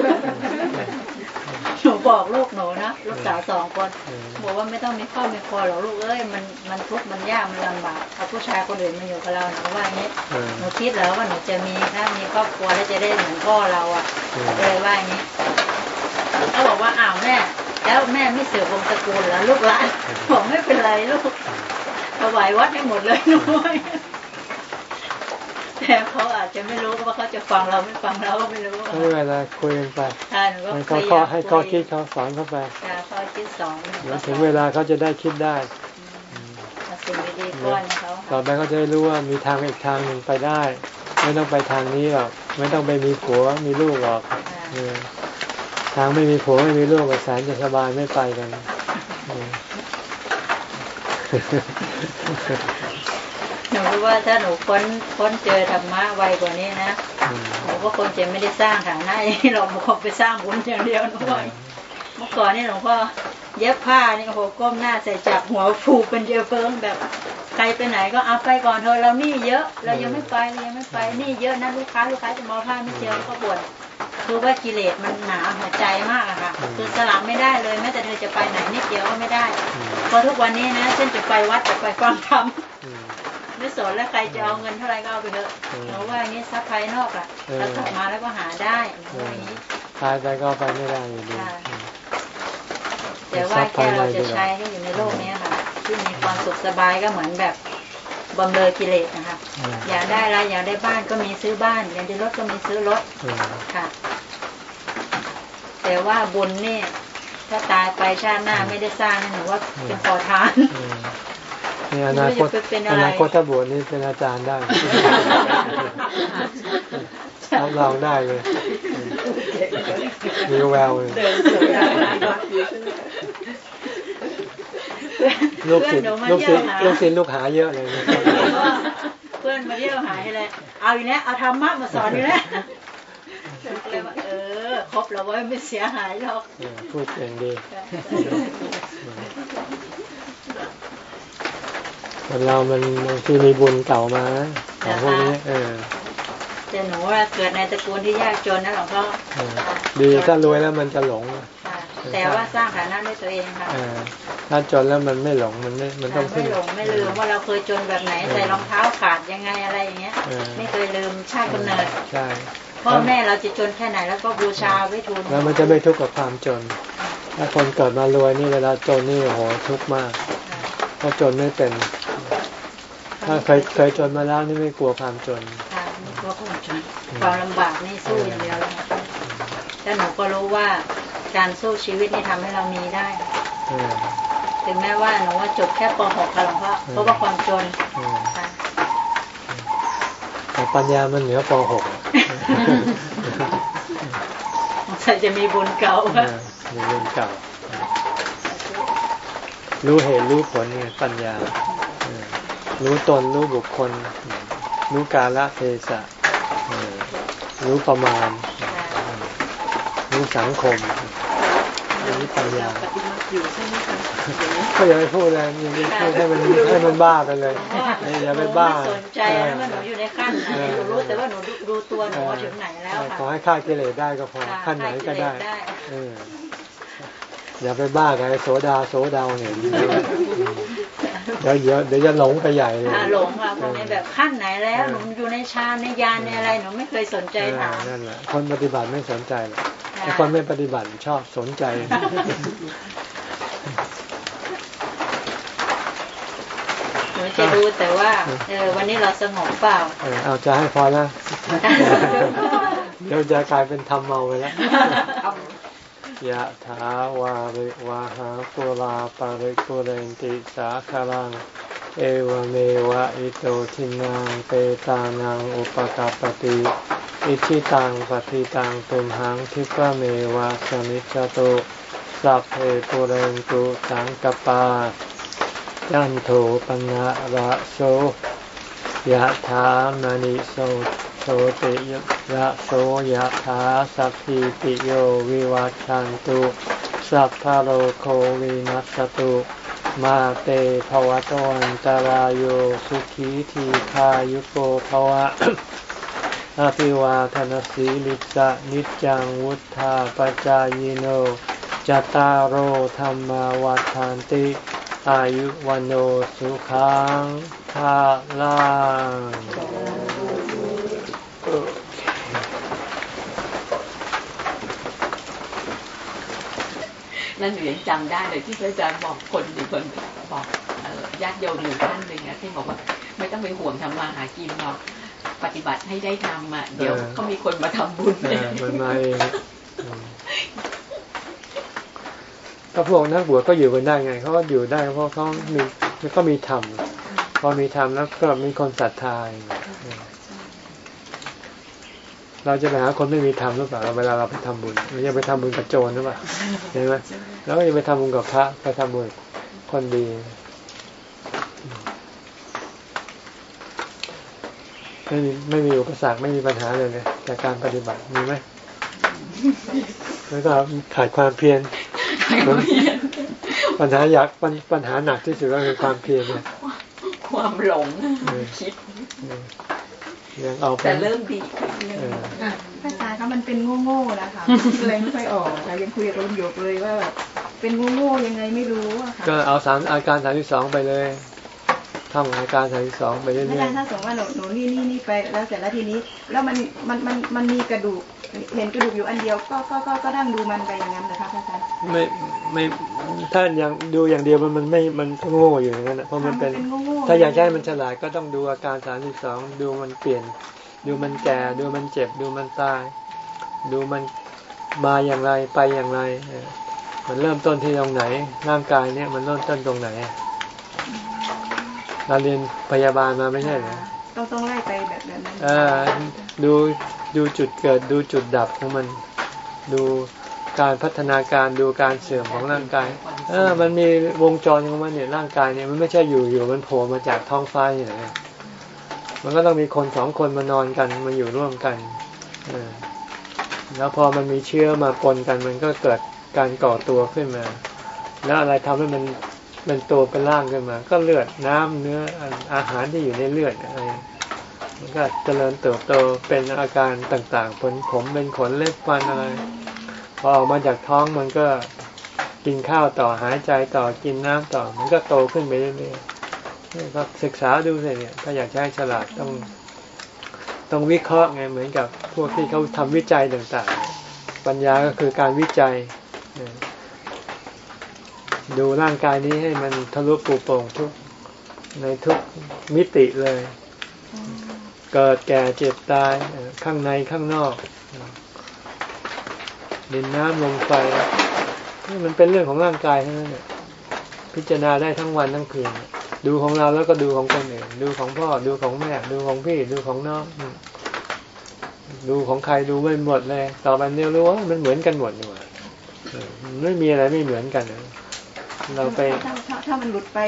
D: หนูบอกลูกหนูนะลูกสาวสองคน
A: เออ
D: บอกว่าไม่ต้องมีข้อมีคอหรอกลูกเอ้ยมันมันทุกข์มันยากมันลำบากเอาผู้ชายคนอื่นมาอยู่กับเราหนูว่าอย่างนี้
A: เออ
D: หนูคิดแล้วว่าหนูจะมีถ้ามีครอบครัวแล้วจะได้เหมือนพ่อเราอะ
A: อืม
D: ก็เลยว่าอย่างนี้เขาบอกว่าอ้าวแม่แล้วแม่ไม่เสือกวงศ์ตระกูลแล้วลูกหลานบอกไม่เป็นไรลูกถวายวัดให้หมดเลยหนูว่าแต่เขาอาจจะไม่รู้ว่าเขาจะฟังเราไม่ฟังเราก็ไม่รู้
A: ไม่เป็นไรคุยกันไป
D: ใช่หนูก็
A: ให้
D: พ
A: เขา
D: ยายา
A: ข้อ
D: ม
A: ให้ข้อคิดเขาสอนเข้าไป
D: ค่ะข้อคิดสอน
A: เดี๋ยวถึงเวลาเขาจะได้คิดได้
D: เอาสิ่งดีๆป้อนให้เขา
A: ต่อไปเขาจะได้รู้ว่ามีทางอีกทางหนึ่งไปได้ ไม่ต้องไปทางนี้หรอกไม่ต้องไปมีผัวมีลูกหรอกเออ ทางไม่มีผัวไม่มีลูกก็แสนจะสบายไม่ไปกันเออ
D: หนูรู้ว่าถ้าหนูค้นค้นเจอธรรมะไวกว่านี้นะหนูก็คงจะไม่ได้สร้างฐานะอย่างนี้เราคงไปสร้างบุญอย่างเดียวหนูว่าเมื่อก่อนนี่หลวงพ่อเย็บผ้านี่โอ้โหก้มหน้าใส่จับหัวผูกเป็นเยอะเฟิงแบบใครไปไหนก็เอาไปก่อนเถอะเรานี่เยอะ เรายังไม่ไปเรายังไม่ไปนี่เยอะนะลูกค้าลูกค้าจะมาเอาผ้าไม่เจอก็บ่น คือว่ากิเลสมันหนาหัวใจมากอะค่ะ คือสลับไม่ได้เลยแม้แต่เธอจะไปไหนนิดเดียวก็ไม่ได้เพราะทุกวันนี้นะเช่นจะไปวัดจะไปฟังธรรม
A: อืม
D: ไม่สนแล้วใครจะเอาเงินเท่าไหรก็เอาไปเถอะ
A: อืม
D: เพราะว่าอย่างนี้ทรัพย์ภายนอกอะ
A: เออ
D: แล้วกลับมาแล้วก็หาได้เพราะอย่างนี้
A: ตายไปก็ไปไม่ได้อยู่ดี
D: ค่ะ
A: อืม
D: แต่ว่าแค่เราจะใช้ให้อยู่ในโลกนี้ค่ะที่มีความสุขสบายก็เหมือนแบบ บำเรอกิเลสนะคะ
A: อืม
D: อยากได้อะไรอยากได้บ้านก็มีซื้อบ้าน อยากได้รถก็มีซื้อรถ
A: อืม
D: ค่ะ แต่ว่าบุญนี่ถ้าตายไปชาติหน้าไม่ได้สร้างนี่หนูว่าเป็นขอทาน
A: อืมนี่อนาคต
D: ไม่รู้จะเป็น
A: อ
D: อะไร
A: นาคตถ้าบวชนี่เป็นอาจารย์ได้รับรองได้เลยมีแววเลย ลูกศิษย์
D: เพื่อนหนูมา
A: ลูก
D: เที่
A: ศิ
D: ย
A: ษ
D: ว
A: ย์
D: หา
A: ลูกศิษย์ลูกหาเยอะเลย
D: เพื่อนมาเที่ยวหายเลยเอาอีกแล้วเอาธรรมะมาสอนอีกแล้วก็เลยว่าเออครบแล้วเว้ยไม่เสียหายหรอก
A: เออพูดเก่งดีคนเรามันบางทีมีบุญเก่ามานะของพวกนี้เออ
D: แต่หนูว่าเกิดในตระกูลที่ยากจนนะหลวงพ่อ
A: เออดีถ้ารวยแล้วมันจะหลง
D: ค่ะ แต่ว่าสร้างฐานะด้วยตัวเองค่ะ
A: เออถ้าจนแล้วมันไม่หลงมันไม่ มันต้อง
D: ไม่
A: ขึ้น
D: หลงไม่ลืมว่าเราเคยจนแบบไหนใส่รองเท้าขาดยังไงอะไรอย่างเงี้ย
A: เออ
D: ไม่เคยลืมชาติกำเนิด
A: ใช่
D: พ่อแม่เราจะจนแค่ไหนแล้วก็บูชาไว้ทูล
A: แล้วมันจะไม่ทุกข์กับความจน ถ้าคนเกิดมารวยนี่เวลาจนนี่โอ้โหทุกข์มากเพราะจนไม่เป็น ถ้าเคยเคยจนมาแล้วนี่ไม่กลัวความจน
D: ค่ะไม่กลัวความจนความลำบากนี่สู้อย่างเดียวเลยค่ะแต่หนูก็รู้ว่า การสู้ชีวิตนี่ทำให้เรามีได้
A: เออ
D: ถึงแม้ว่าหนูว่าจบแค่ป .6 ค่ะหลวงพ่อเพราะว่าความจน
A: เออ
D: ค่ะ
A: แต่ปัญญามันเหนือป .6
D: ใส่จะมีบุญเก่า
A: เออมีเรื่องเก่า รู้เหตุรู้ผลไงปัญญาเออรู้ตนรู้บุคคล รู้กาลเทศะเออรู้ประมาณ รู้สังคม อันนี้ปัญญา
C: ปฏิบัติอยู่ใช่ไหมคะเดี๋ยวนี้
A: ก็อย่าไปพูดเลยอย่าไปพูดให้มันให้มันบ้าไปเลยอย่าไปบ้า
D: หนูไม่สนใจนะว่าหนูอยู่ในขั้นไหนหนูรู้แต่ว่าหนูรู้ตัวหนูว่าถึงไหนแล้ว
A: ขอ
D: ค่ะ
A: ให้ฆ่ากิเลสได้ก็พอ
D: ค่ะ
A: ขั้นไหนก็ได้
D: ฆ่ากิเลสได้
A: เอออย่าไปบ้ากับไอ้โสดาโสดาวเนี่ยเดี๋ยวเดี๋ยวเดี๋ยวจะหลงไปใหญ่เลย
D: อ่าหลงอะคนในแบบขั้นไหนแล้วหนูอยู่ในฌานในญาณในอะไรหนูไม่เคยสนใจถาม
A: เออนั่นแหละคนปฏิบัติไม่สนใจหรอก
D: ค่ะ
A: ไอ้คนไม่ปฏิบัติชอบสนใจ
D: หนูจะรู้แต่ว่า เออวันนี้เราสงบเปล่า
A: เออเอาจะให้พอแล้วเดี๋ยวจะกลายเป็นทำเมาไปแล้วยะถาวาริวาหาปุราปาริกุเรนติสาคารัง เอวเมวะอิโตทินังเปตานังอุปกาปติ อิชิตังปฏิตังตุมหังคิปะเมวะสมิจจตุสัพเพปูเรนตุสังกัปปา จันโทปัณณะระโสยะถา มะณิโชติระโสยะถาสัพพีติโยวิวัชชันตุสัพพะโรโควินัสสะตุมาเต ภะวัตวันตะราโยสุขีทีฆายุโก ภะวะ อะภิวาทะนะสีลิสสะนิจจังวุฑฒาปจายโนจตารโอธรรมาวัฏานติ อายุวันโนสุขังภาลัง
F: นั่นหนูยังจำได้เลยที่พระอาจารย์บอกคนหนึ่งคนบอกญาติโยมหนึ่งท่านหนึ่งอะที่บอกว่า ไม่ต้องไปห่วงทำมาหากินหรอก ปฏิบัติให้ได้ทำอะเดี๋ยวก็มีคนมาทำบุญ
A: เออมันมาเองอืมก็พวกนักบวชก็อยู่กันได้ไงเขาก็อยู่ได้เพราะเขามีก็มีธรรมพอมีธรรมแล้วก็มีคนศรัทธาอย่างเงี้ยเออเราจะไปหาคนไม่มีธรรมหรือเปล่าเราเวลาเราไปทำบุญเราจะไปทำบุญกับโจรหรือเปล่าเห็นไหมแล้วก็จะไปทำบุญกับพระไปทำบุญกับคนดี ไม่มีไม่มีอุปสรรคไม่มีปัญหาเลยเลยจากการปฏิบัติมีไหมแล้วก็ขาดความเพียรปัญหาอยากปัญปัญหาหนักที่สุดก็คือความเพียรเนี่ย
F: ความหลง
A: เออ
F: คิด
A: ยังเอาไป
F: แต่เริ่มดีขึ้น
A: เออ
G: พระอาจารย์คะมันเป็นโง่ๆนะคะเลยไม่ค่อยออกค่ะยังคุยกับลุงหยกเลยว่าแบบเป็นโง่ๆยังไงไม่รู้อะค่ะ
A: ก็เอาสามอาการสามที่สองไปเลย ท่องอาการสามที่สองไปเรื่
G: พระอา
A: อย
G: จารย์ถ้าสมมติว่าหนูหนูนี่นี่นี่ไปแล้วเสร็จแล้วทีนี้ แล้วมันมันมันมันมีกระดูกเห็นกระดูกอยู่อันเดียวก็ก็ก็ก็นั่งดูมันไปอย่างนั้นนะคะพระอาจารย์
A: ๆไม่ไม่ถ้ายังดูอย่างเดียวมันมันไม่มันก็โง่อยู่อย่างนั้นนะเพราะมันเป็น
G: โง่ๆ
A: ถ้าอยากจะให้มันฉลาดก็ต้องดูอาการสามสิบสองดูมันเปลี่ยน ดูมันแก่ ดูมันเจ็บ ดูมันตาย ดูมันมาอย่างไรไปอย่างไรเออมันเริ่มต้นที่ตรงไหนร่างกายเนี่ยมันเริ่มต้นตรงไหน เราเรียนพยาบาลมาไม่ใช่เหรอ
G: ต้องต้องไล่ไปแบบแบบนั้น
A: เออดูดูจุดเกิดดูจุดดับของมัน ดูการพัฒนาการดูการเสื่อมของร่างกาย เออ มันมีวงจรของมันเนี่ยร่างกายเนี่ยมันไม่ใช่อยู่อยู่มันโผล่มาจากท้องฟ้าอย่างไรมันก็ต้องมีคนสองคนมานอนกันมาอยู่ร่วมกันเออแล้วพอมันมีเชื้อมาปนกันมันก็เกิดการก่อตัวขึ้นมา แล้วอะไรทำให้มัน เป็นตัวเป็นร่างขึ้นมา ก็เลือดน้ำเนื้ออาหารที่อยู่ในเลือดอะไรมันก็เจริญเติบโตเป็นอาการต่างๆผลผมเป็นขนเล็บฟันอะไรพอออกมาจากท้องมันก็กินข้าวต่อหายใจต่อกินน้ำต่อ มันก็โตขึ้นไปเรื่อยๆนี่ก็ศึกษาดูสิเนี่ย ถ้าอยากให้ฉลาดต้องต้องวิเคราะห์ไงเหมือนกับพวกที่เขาทำวิจัยต่างๆ ปัญญาก็คือการวิจัยเออ ดูร่างกายนี้ให้มันทะลุปูโป่งทุกในทุกมิติเลย เกิดแก่เจ็บตายข้างในข้างนอกดินน้ำลมไฟนี่มันเป็นเรื่องของร่างกายทั้งนั้นเนี่ยพิจารณาได้ทั้งวันทั้งคืน ดูของเราแล้วก็ดูของคนอื่น ดูของพ่อ ดูของแม่ ดูของพี่ ดูของน้องดูของใครดูไม่หมดเลย ต่อไปเนี่ยรู้ว่ามันเหมือนกันหมดเออไม่มีอะไรไม่เหมือนกันนะ เราไป
G: ถ้าถ้าถ้ามันหลุดไป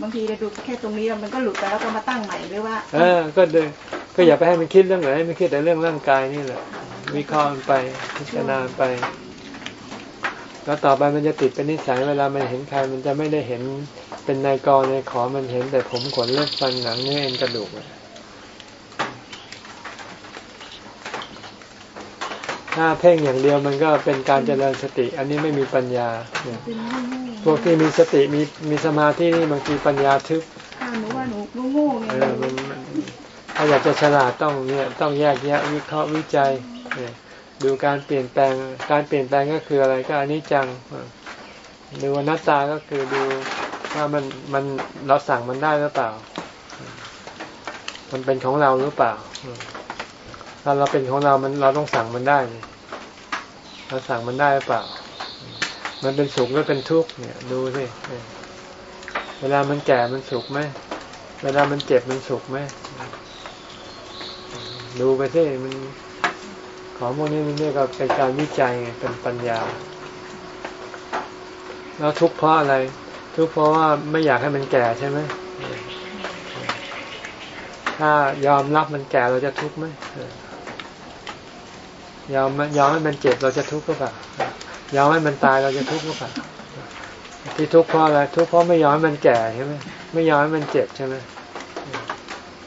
G: บางทีเราดูแค่ตรงนี้แล้วมันก็หลุดไปแล้วก็มาตั้งใหม่หรือว่า
A: เออ ก็เดินก็อย่าไปให้มันคิดเรื่องไหนให้มันคิดแต่เรื่องร่างกายนี่แหละวิเคราะห์มันไปพิจารณาไป แล้วต่อไปมันจะติดเป็นนิสัยเวลามันเห็นใครมันจะไม่ได้เห็นเป็นนายกรนายขอมันเห็นแต่ผมขนเล็บฟันหนังเนื้อเอ็นกระดูกอะถ้าเพ่งอย่างเดียวมันก็เป็นการเจริญสติ อันนี้ไม่มีปัญญาเนี่ยพ วกที่มีสติมีมีสมาธินี่บางทีปัญญาทึบ
G: อ่าหนูว่าหนูหนูโง่ไง
A: เออมันมันถ้าอยากจะฉลาดต้องเนี่ยต้องแยกแยะวิเคราะห์วิจัยเนี่ยดูการเปลี่ยนแปลงการเปลี่ยนแปลงก็คืออะไรก็อนิจจังเออดูอนัตตาก็คือดูว่ามันมันเราสั่งมันได้หรือเปล่า มันเป็นของเราหรือเปล่าเออถ้าเราเป็นของเรา มันเราต้องสั่งมันได้นี่เราสั่งมันได้หรือเปล่า มันเป็นสุขหรือเป็นทุกข์เนี่ย ดูสิเวลามันแก่มันสุขไหมเวลามันเจ็บมันสุขไหมดูไปสิมัน ของพวกนี้มันเรียกว่าเป็นการวิจัยไงเป็นปัญญา แล้วทุกข์เพราะอะไร ทุกข์เพราะว่าไม่อยากให้มันแก่ใช่ไหมถ้ายอมรับมันแก่เราจะทุกข์ไหมยอมยอมให้มันเจ็บเราจะทุกข์หรือเปล่า ยอมให้มันตายเราจะทุกข์หรือเปล่าที่ทุกข์เพราะอะไรทุกข์เพราะไม่ยอมให้มันแก่ใช่ไหมไม่ยอมให้มันเจ็บใช่ไหม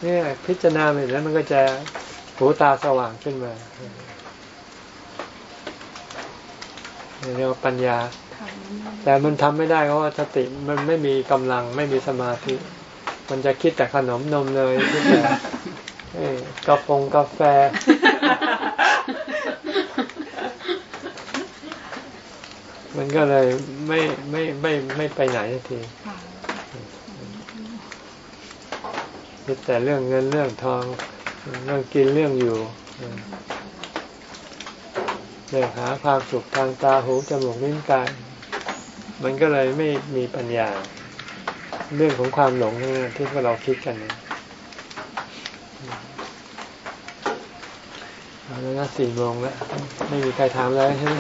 A: เนี่ยพิจารณาไปแล้วมันก็จะหูตาสว่างขึ้นมาเรียกว่าปัญญา แต่มันทำไม่ได้เพราะว่าสติมันไม่มีกำลังไม่มีสมาธิ มันจะคิดแต่ขนมนมเลยคิดแต่เอ้ยกาแฟกาแฟ มันก็เลยไม่ไม่ไม่ไม่ไปไหนสักทีคิดแต่เรื่องเงินเรื่องทองเรื่องกินเรื่องอยู่เรื่องหาความสุขทางตาหูจมูกลิ้นกายมันก็เลยไม่มีปัญญา เรื่องของความหลงนี่ที่พวกเราคิดกันนี่ยเอาแล้วนะสี่โมงแล้ว ไม่มีใครถามแล้วใช่ไหม